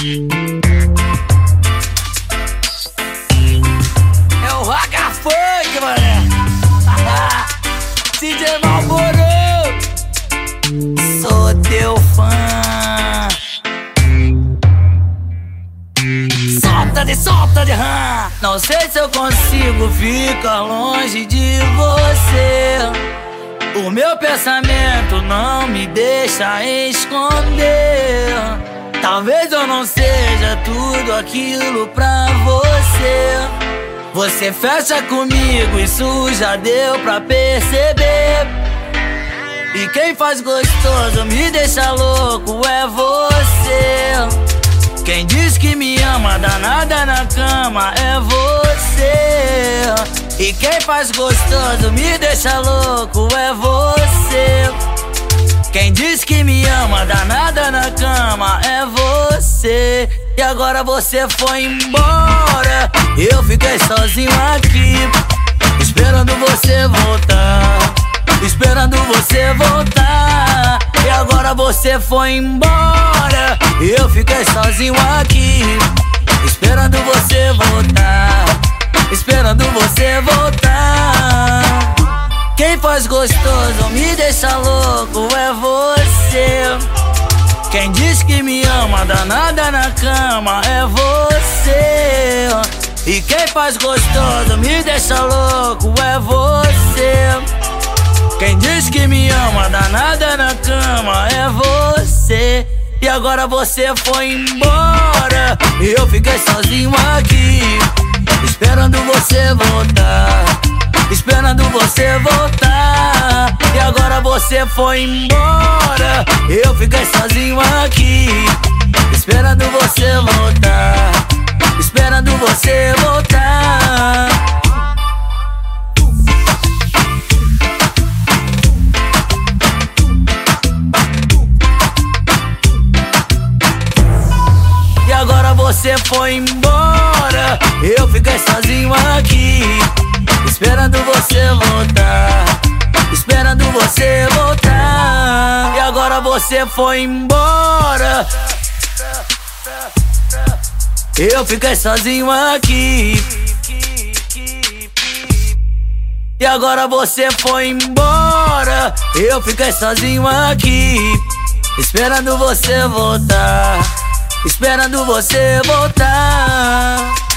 É o Raga Funk, mané. DJ Malboro, sou teu fã. Solta de solta de rã. Não sei se eu consigo ficar longe de você. O meu pensamento não me deixa esconder. Talvez eu não seja tudo aquilo pra você. Você fecha comigo, isso já deu pra perceber. E quem faz gostoso me deixa louco é você. Quem diz que me ama, danada na cama é você. E quem faz gostoso me deixa louco é você. Quem diz que me ama, danada na cama é você. E agora você foi embora. Eu fiquei sozinho aqui, esperando você voltar. Esperando você voltar. E agora você foi embora. Eu fiquei sozinho aqui, esperando você voltar esperando você voltar. Quem faz gostoso me deixa louco é você. Quem diz que me ama, danada na cama é você. E quem faz gostoso me deixa louco é você. Quem diz que me ama, danada na cama é você. E agora você foi embora. E eu fiquei sozinho aqui. Esperando você voltar, esperando você voltar. E agora você foi embora. Eu você voltar. E agora você foi embora. Eu fiquei sozinho aqui, esperando você voltar, esperando você voltar. E agora você foi embora. Eu fiquei sozinho aqui. E agora você foi embora. Eu fiquei sozinho aqui, esperando você voltar, esperando você voltar.